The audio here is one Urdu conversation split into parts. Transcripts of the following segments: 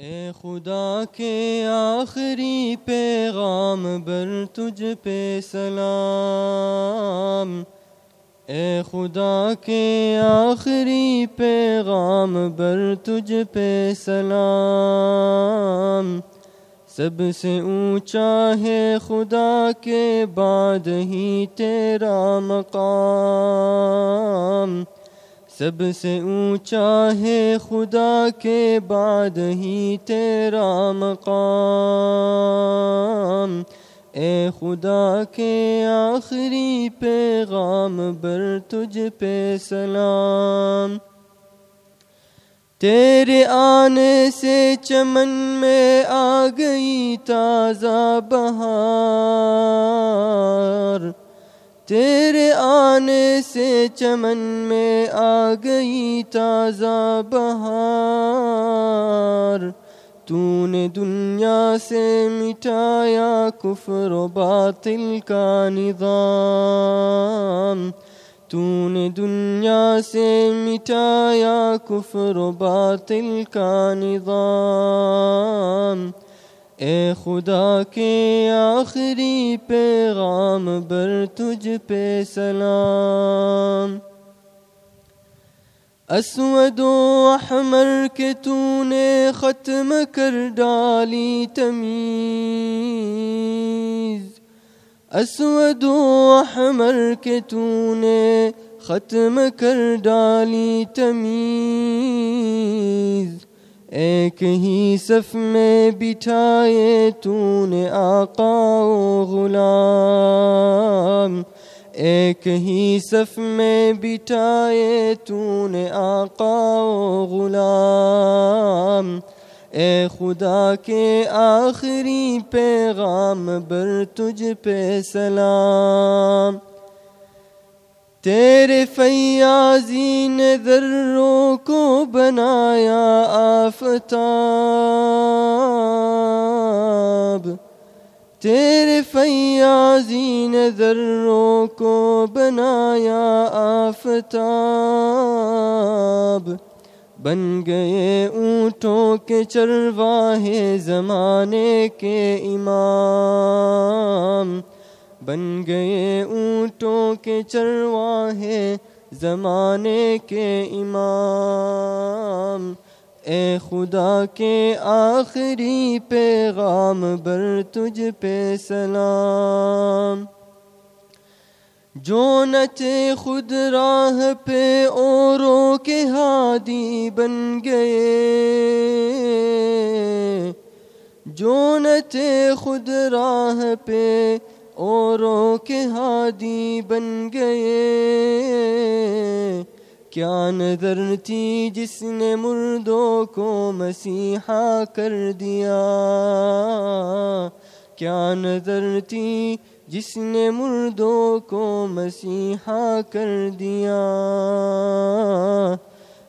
اے خدا کے آخری پیغام بر تجھ پہ سلام۔ اے خدا کے آخری پیغام بر تجھ پہ سلام۔ سب سے اونچا ہے خدا کے بعد ہی تیرا مقام۔ سب سے اونچا ہے خدا کے بعد ہی تیرا مقام۔ اے خدا کے آخری پیغام بر تجھ پہ سلام۔ تیرے آنے سے چمن میں آ گئی تازہ بہار۔ تیرے آنے سے چمن میں آ گئی تازہ بہار۔ تو نے دنیا سے مٹایا کفر و باطل کا نظام۔ تو نے دنیا سے مٹایا کفر و باطل کا نظام۔ اے خدا کے آخری پیغام بر تجھ پہ سلام۔ اسود و احمر کے تو نے ختم کر ڈالی تمیز۔ اسود و احمر کے تو نے ختم کر ڈالی تمیز۔ ایک ہی صف میں بٹھائے تو نے آقا و غلام۔ ایک ہی صف میں بٹھائے تو نے آقا و غلام۔ اے خدا کے آخری پیغام بر تجھ پہ سلام۔ تیرے فیاضی نے ذروں کو بنایا آفتاب۔ تیرے فیاضی نے ذروں کو بنایا آفتاب۔ بن گئے اونٹوں کے چرواہے زمانے کے امام۔ بن گئے اونٹوں کے چرواہے زمانے کے امام۔ اے خدا کے آخری پیغام بر تجھ پہ سلام۔ جو نچے خود راہ پہ اوروں کے ہادی بن گئے۔ جو نچے خود راہ پہ اوروں کے ہادی بن گئے۔ کیا نظر تھی جس نے مردوں کو مسیحا کر دیا؟ کیا نظر تھی جس نے مردوں کو مسیحا کر دیا؟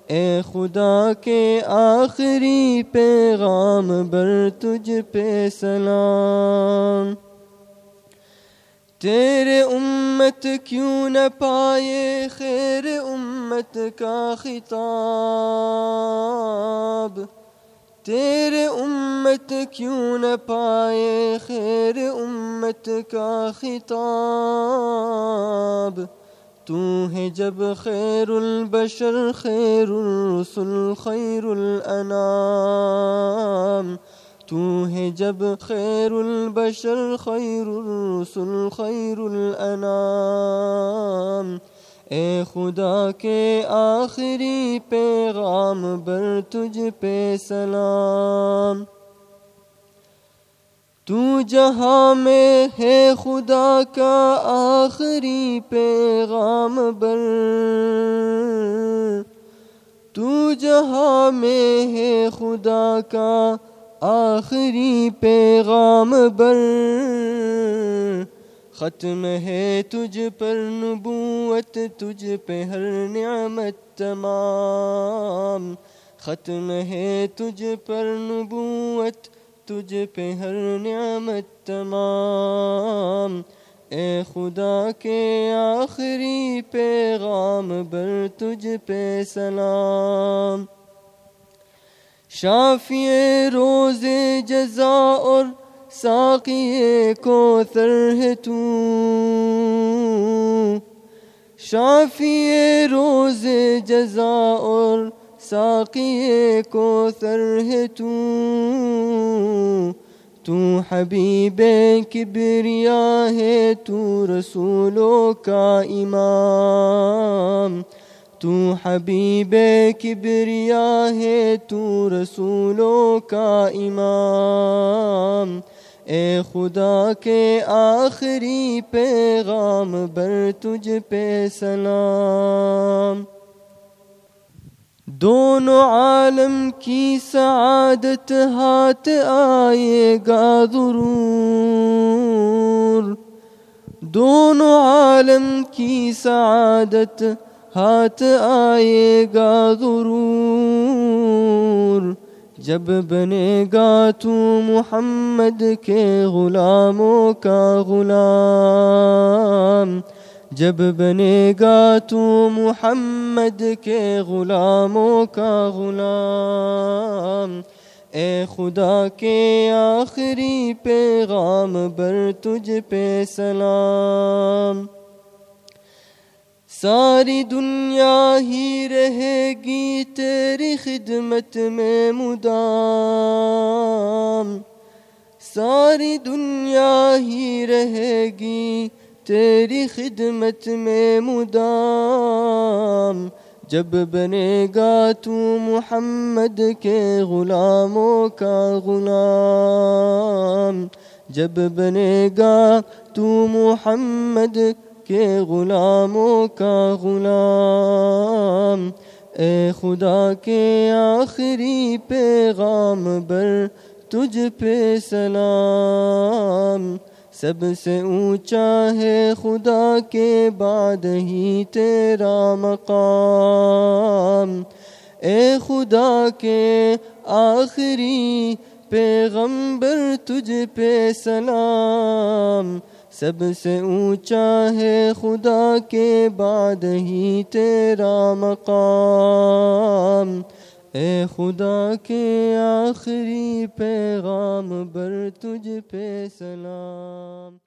اے خدا کے آخری پیغام بر تجھ پہ سلام۔ تیرے امت کیوں نہ پائے خیر امت کا خطاب؟ تیرے امت کیوں نہ پائے خیر امت کا خطاب؟ تو ہے جب خیر البشر، خیر الرسل، خیر الانام۔ تو ہے جب خیر البشر خیر الرسل خیر الانام۔ اے خدا کے آخری پیغام بر تجھ پہ سلام۔ تو جہاں میں ہے خدا کا آخری پیغام بر، تو جہاں میں ہے خدا کا آخری پیغام بر۔ ختم ہے تجھ پر نبوت، تجھ پہ ہر نعمت تمام۔ ختم ہے تجھ پر نبوت، تجھ پہ ہر نعمت تمام۔ اے خدا کے آخری پیغام بر، تجھ پہ سلام۔ شافی روز جزا اور ساقی کو ہے تو۔ شافی روز جزا اور ساقی کو ہے تو۔ تو حبیب کبریا ہے تو رسولوں کا امام۔ تو حبیب کبریا ہے، تو رسولوں کا امام۔ اے خدا کے آخری پیغام بر تجھ پہ سلام۔ دونوں عالم کی سعادت ہاتھ آئے گا ضرور دونوں عالم کی سعادت ہاتھ آئے گا ضرور جب بنے گا تو محمد کے غلاموں کا غلام۔ جب بنے گا تو محمد کے غلاموں کا غلام۔ اے خدا کے آخری پیغام بر تجھ پہ سلام۔ ساری دنیا ہی رہے گی تیری خدمت میں مدام ساری دنیا ہی رہے گی تیری خدمت میں مدام جب بنے گا تو محمد کے غلاموں کا غلام جب بنے گا تو محمد کے غلاموں کا غلام۔ اے خدا کے آخری پیغام بر تجھ پہ سلام۔ سب سے اونچا ہے خدا کے بعد ہی تیرا مقام۔ اے خدا کے آخری پیغمبر تجھ پہ سلام۔ سب سے اونچا ہے خدا کے بعد ہی تیرا مقام۔ اے خدا کے آخری پیغام بر تجھ پہ سلام۔